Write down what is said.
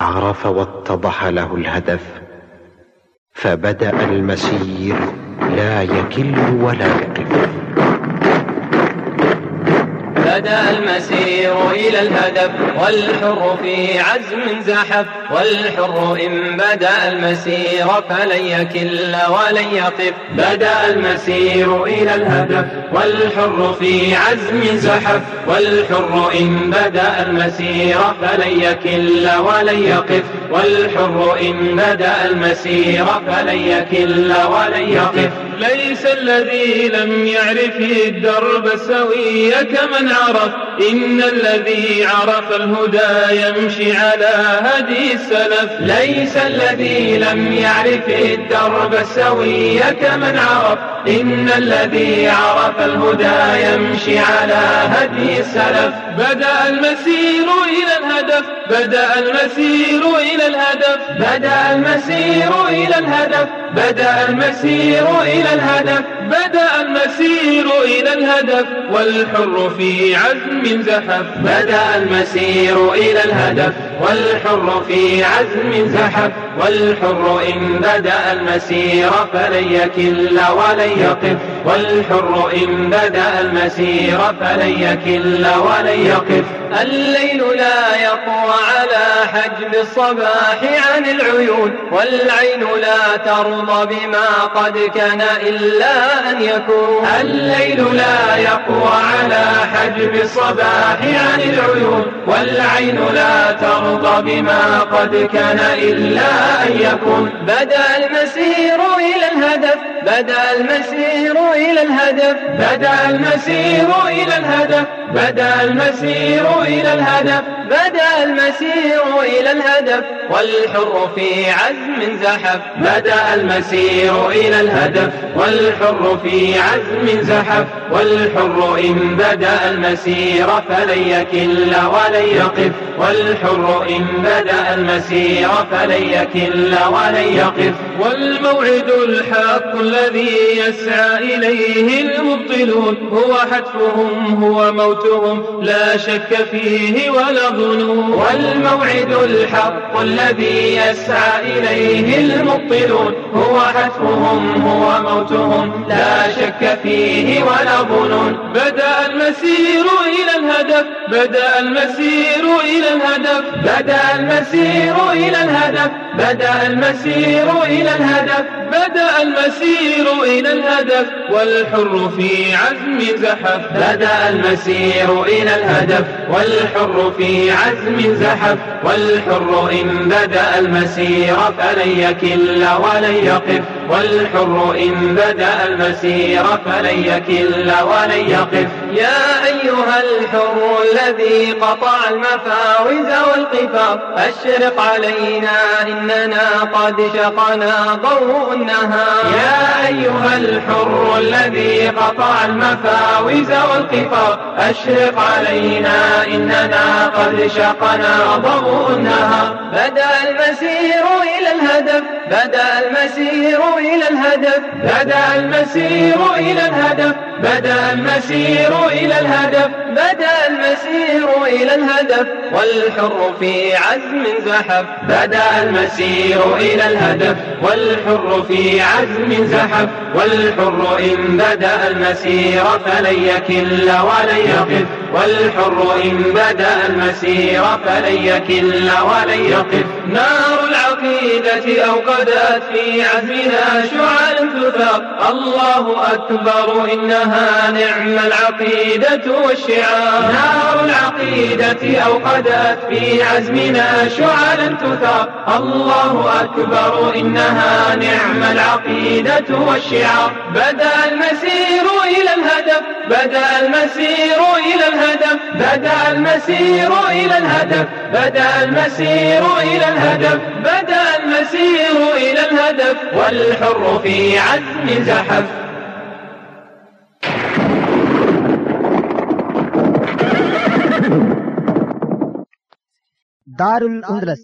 عرف واتضح له الهدف فبدأ المسير لا يكل ولا يقف بدا المسير إلى الهدف والحر في عزم زحف والحر إن بدأ المسير فلن يكل ولن يقف. بدأ المسير إلى الهدف والحر في عزم زحف والحر إن بدأ المسير فلن يكل ولن يقف. والحر إن بدأ المسير فلن يكل ولن يقف. ليس الذي لم يعرف الدرب سوية كمن عرف. إن الذي عرف الهدى يمشي على هدي السلف. ليس الذي لم يعرف الدرب سوية كمن عرف. إن الذي عرف الهدى يمشي على هدي السلف. بدأ المسير إلى الهدف. بدأ المسير إلى الهدف. بدأ المسير إلى الهدف. بدأ المسير إلى الهدف. بدأ المسير إلى الهدف. والحر في عزم زحف. بدأ المسير إلى الهدف. والحر في عزم زحف والحر إن بدأ المسير فلن يكل ولن يقف والحر إن بدأ المسير فلن يكل ولن يقف الليل لا يطوى على حجب الصباح عن العيون والعين لا ترضى بما قد كان إلا أن يكون. الليل لا تقوى على حجب الصباح عن العيون والعين لا ترضى بما قد كان إلا أن يكون. بدأ المسير إلى الهدف بدأ المسير إلى الهدف بدأ المسير إلى الهدف. بدا المسير إلى الهدف بدا المسير إلى الهدف والحر في عزم زحف بدا المسير إلى الهدف والحر في عزم زحف والحر إن بدا المسير فلن يكل ولن يقف والحر إن بدا المسير فلن يكل ولن يقف. والموعد الحق الذي يسعى إليه المبطلون هو حتفهم هو موت صوتهم لا شك فيه ولا ظنون. والموعد الحق الذي يسعى إليه المبطلون. هو حتمهم هو موتهم لا شك فيه ولا ظنون. بدأ المسير إلى الهدف بدأ المسير إلى الهدف بدأ المسير إلى الهدف بدأ المسير إلى الهدف بدأ المسير إلى الهدف والحر في عزم زحف بدأ المسير إلى الهدف والحر في عزم زحف والحر إن بدأ المسير فلن يكل ولن يقف والحر إن بدأ المسير فلن يكل ولن يقف. يا أيها الحر هو الذي قطع المفاوز والقفا أشرق علينا إننا قد شقنا ضوء النهار يا أيها الحر الذي قطع المفاوز والقفا أشرق علينا إننا قد شقنا ضوء النهار بدأ المسير إلى الهدف بدأ المسير إلى الهدف. بدأ المسير إلى الهدف. بدأ المسير إلى الهدف. بدأ المسير إلى الهدف. والحر في عزم زحف. بدأ المسير إلى الهدف. والحر في عزم زحف والحر إن بدأ المسير فلن يكل ولن يقف. والحر إن بدأ المسير فلن يكل ولن يقف. نار العقيدة أوقدت في عزمنا شعلا تثاق الله أكبر إنها نعم العقيدة والشعار العقيدة أوقدت في عزمنا شعلا تثار. الله أكبر إنها نعم العقيدة والشعار. بدأ المسير إلى الهدف بدأ المسير إلى الهدف بدأ المسير إلى الهدف بدأ المسير إلى الهدف بدأ المسير إلى الهدف. والحر في عزم زحف. دار الأندلس